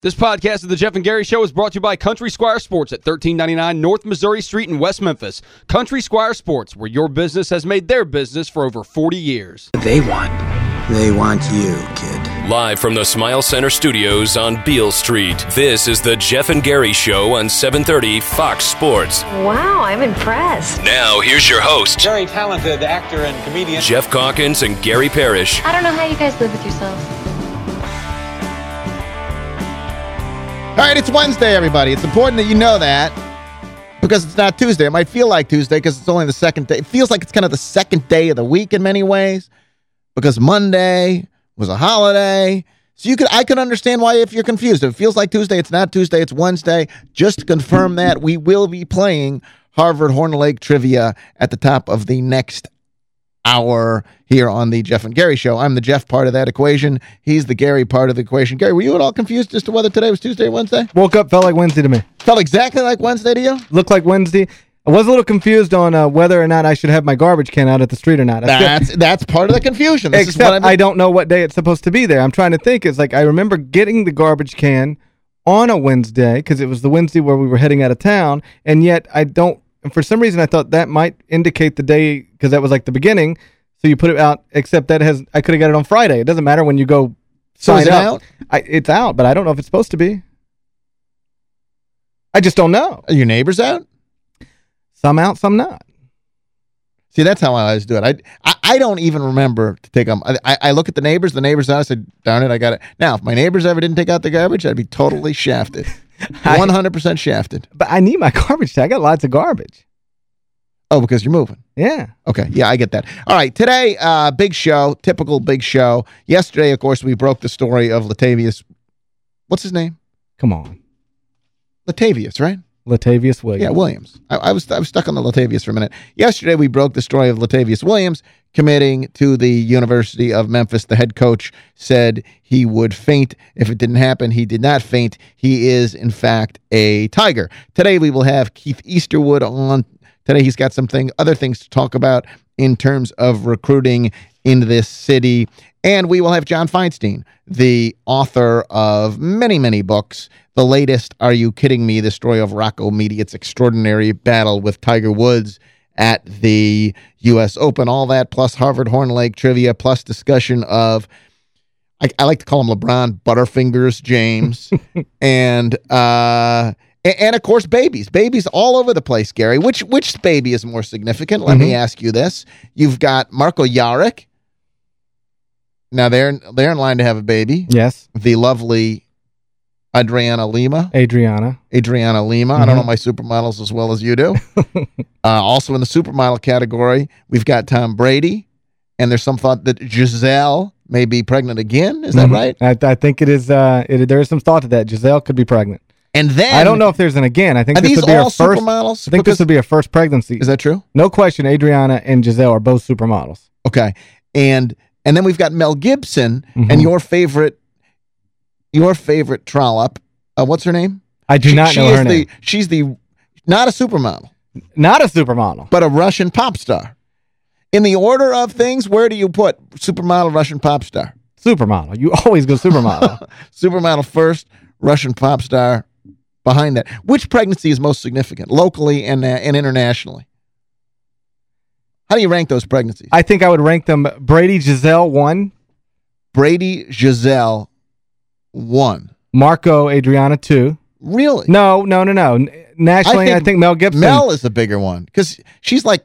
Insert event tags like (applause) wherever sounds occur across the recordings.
This podcast of the Geoff and Gary Show is brought to you by Country Squire Sports at 1399 North Missouri Street in West Memphis. Country Squire Sports, where your business has made their business for over 40 years. They want. They want you, kid. Live from the Smile Center studios on Beale Street, this is the Geoff and Gary Show on 730 Fox Sports. Wow, I'm impressed. Now, here's your host, Very talented actor and comedian. Geoff Calkins and Gary Parrish. I don't know how you guys live with yourselves. All right, it's Wednesday, everybody. It's important that you know that because it's not Tuesday. It might feel like Tuesday because it's only the second day. It feels like it's kind of the second day of the week in many ways because Monday was a holiday. So you could, I could understand why if you're confused. If it feels like Tuesday, it's not Tuesday, it's Wednesday. Just to confirm that, we will be playing Harvard Horn Lake Trivia at the top of the next hour here on the Geoff and Gary Show. I'm the Geoff part of that equation. He's the Gary part of the equation. Gary, were you at all confused as to whether today was Tuesday or Wednesday? Woke up, felt like Wednesday to me. Felt exactly like Wednesday to you? Looked like Wednesday. I was a little confused on uh, whether or not I should have my garbage can out at the street or not. I That's that's part of the confusion. This is Except what I'm- I don't know what day it's supposed to be there. I'm trying to think. It's like I remember getting the garbage can on a Wednesday because it was the Wednesday where we were heading out of town, and yet I don't, and for some reason I thought that might indicate the day because that was like the beginning, so you put it out, except that has, I could have got it on Friday. It doesn't matter when you go sign up. out? I, it's out, but I don't know if it's supposed to be. I just don't know. Are your neighbors out? Some out, some not. See, that's how I always do it. I I, I don't even remember to take them. I, I look at the neighbors, the neighbors out, I said, darn it, I got it. Now, if my neighbors ever didn't take out the garbage, I'd be totally shafted. 100% shafted. But I need my (laughs) garbage. Tag. I got lots of garbage. Oh, because you're moving. Yeah. Okay, yeah, I get that. All right, today, uh, big show, typical big show. Yesterday, of course, we broke the story of Latavius. What's his name? Come on. Latavius, right? Latavius Williams. Yeah, Williams. I, I was I was stuck on the Latavius for a minute. Yesterday, we broke the story of Latavius Williams committing to the University of Memphis. The head coach said he would faint if it didn't happen. He did not faint. He is, in fact, a Tiger. Today, we will have Keith Easterwood on. Today, he's got something, other things to talk about in terms of recruiting in this city. And we will have John Feinstein, the author of many, many books. The latest, Are You Kidding Me? The story of Rocco Mediate's extraordinary battle with Tiger Woods at the U.S. Open. All that, plus Harvard Horn Lake trivia, plus discussion of, I, I like to call him LeBron Butterfingers James. (laughs) and, uh, and of course, babies. Babies all over the place, Gary. Which which baby is more significant? Let me ask you this. You've got Marko Jaric. Now they're they're in line to have a baby. Yes. The lovely Adriana Lima. Adriana. Adriana Lima. I don't know my supermodels as well as you do. (laughs) uh, also in the supermodel category, we've got Tom Brady, and there's some thought that Gisele may be pregnant again. Is that Mhm. right? I, I think it is, uh, it, there is some thought to that. Gisele could be pregnant. And then I don't know if there's an again. I think this these would be her all first. supermodels? I think Because- this would be her first pregnancy. Is that true? no question, Adriana and Gisele are both supermodels. Okay. And and then we've got Mel Gibson Mhm. and your favorite your favorite trollop. Uh, what's her name? I do She- not she know her the, name. She's the not a supermodel, Not a supermodel. but a Russian pop star. In the order of things, where do you put supermodel, Russian pop star? Supermodel. You always go supermodel. (laughs) Supermodel first, Russian pop star behind that. Which pregnancy is most significant, locally and uh, and internationally? How do you rank those pregnancies? I think I would rank them Brady, Gisele, one. Brady, Gisele, one. Marko, Adriana, two. Really? No, no, no, no. Nationally, I think, Mel Gibson. Mel is the bigger one because she's like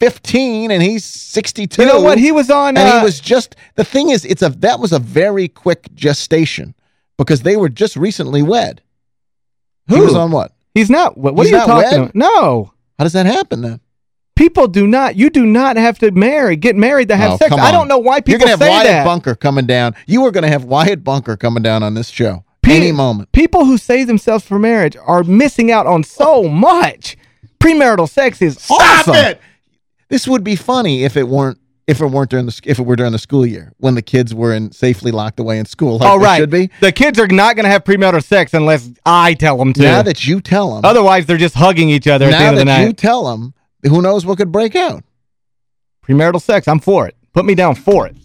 15 and he's 62. you know what? He was on... and uh, he was just the thing is it's a that was a very quick gestation because they were just recently wed. He was on what? He's not. What, what He's are you talking wed? about? No. How does that happen then? People do not. You do not have to marry, get married to have Oh, sex. I don't know why people You're gonna have Wyatt that. Bunker coming down. You are going to have Wyatt Bunker coming down on this show Pe- any moment. People who save themselves for marriage are missing out on so much. Premarital sex is awesome. It! This would be funny if it weren't if it weren't during the if it were during the school year when the kids were in safely locked away in school. Like oh, All right. should be. The kids are not going to have premarital sex unless I tell them to. Now that you tell them, Otherwise, they're just hugging each other at the now end of the that you tell them, who knows what could break out? Premarital sex, I'm for it. Put me down for it.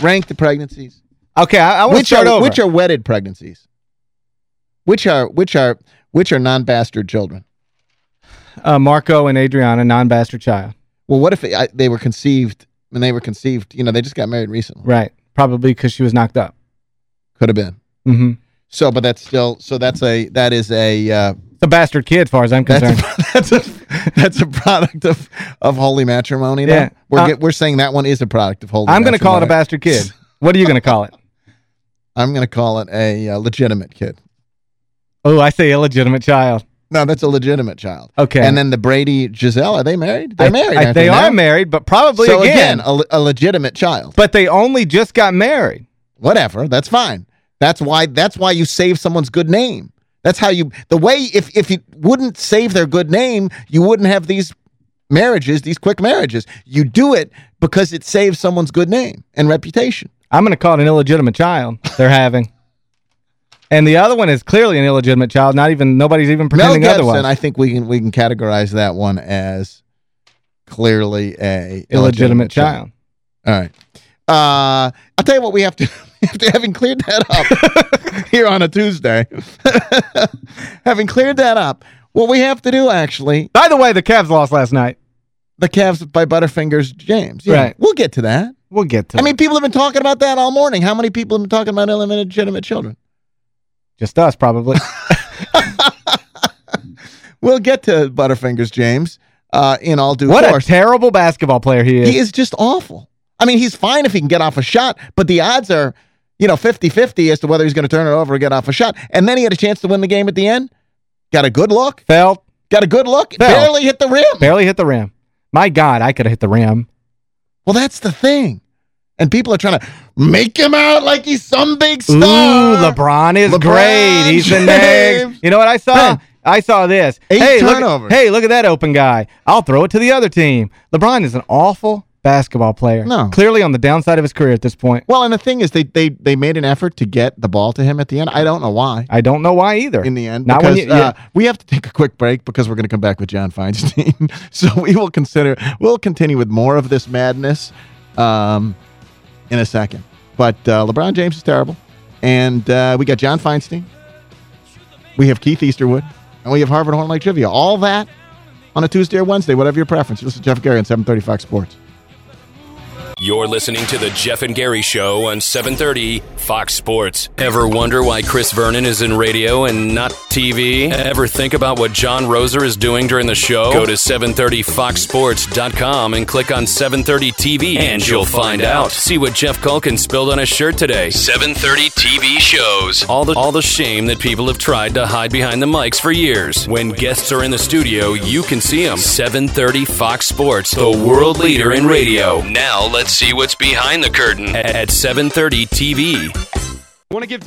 Rank the pregnancies. Okay, I, I want to which start are over. which are wedded pregnancies? Which are which are which are non-bastard children? uh, Marko and Adriana, non-bastard child. Well, what if I, they were conceived when they were conceived? You know, they just got married recently. Right. Probably because she was knocked up. Could have been. Mm-hmm. So, but that's still so that's a that is a uh, a bastard kid, as far as I'm concerned. that's a, (laughs) that's a that's a product of of holy matrimony. Though. Yeah. we're Uh, get, we're saying that one is a product of holy. Matrimony. I'm going to call it a bastard kid. (laughs) What are you going to call it? I'm going to call it a uh, legitimate kid. Oh, I say illegitimate child. No, that's a legitimate child. Okay. And then the Brady Gisele, are they married? They're I- married. I- they now? are married, but probably So again. again, a, a legitimate child. but they only just got married. Whatever, that's fine. That's why that's why you save someone's good name. That's how you the way if if you wouldn't save their good name, you wouldn't have these marriages, these quick marriages. You do it because it saves someone's good name and reputation. I'm going to call it an illegitimate child they're (laughs) having. And the other one is clearly an illegitimate child. Not even nobody's even Mel pretending Gibson, otherwise. I think we can we can categorize that one as clearly a illegitimate child. All right. Uh, I'll tell you what we have to (laughs) (laughs) after having cleared that up (laughs) here on a Tuesday. (laughs) having cleared that up, what we have to do actually, By the way, the Cavs lost last night. the Cavs by Butterfingers James. Yeah, Right. We'll get to that. We'll get to I it. mean, people have been talking about that all morning. How many people have been talking about illegitimate children? Just us, probably. We'll get to Butterfingers James uh, in all due what a terrible basketball player he is. He is just awful. I mean, he's fine if he can get off a shot, but the odds are, you know, 50-50 as to whether he's going to turn it over or get off a shot. And then he had a chance to win the game at the end. Got a good look. Felt, Got a good look. Fell. Barely hit the rim. barely hit the rim. My God, I could have hit the rim. Well, that's the thing. And people are trying to make him out like he's some big star. Ooh, LeBron is LeBron great. He's the James. next. You know what I saw? Ben, I saw this. eight hey, turnovers. Look, hey, look at that open guy. I'll throw it to the other team. LeBron is an awful basketball player. No. Clearly on the downside of his career at this point. Well, and the thing is, they they they made an effort to get the ball to him at the end. I don't know why. I don't know why either. in the end. Not because, when you, uh, yeah. we have to take a quick break because we're going to come back with John Feinstein. (laughs) so we will consider we'll continue with more of this madness um, in a second. But uh, LeBron James is terrible, and uh, we got John Feinstein. We have Keith Easterwood, and we have Harvard Horn Lake Trivia. All that on a Tuesday or Wednesday, whatever your preference. This is Geoff Gary on 730 Fox Sports. You're listening to the Geoff and Gary Show on 730 Fox Sports. Ever wonder why Chris Vernon is in radio and not TV? Ever think about what John Roser is doing during the show? Go to 730foxsports.com and click on 730 TV and you'll find out. See what Geoff Culkin spilled on his shirt today. 730 TV shows. All the all the shame that people have tried to hide behind the mics for years. When guests are in the studio, you can see them. 730 Fox Sports, the world leader in radio. Now let's see what's behind the curtain at 730 TV. Want to give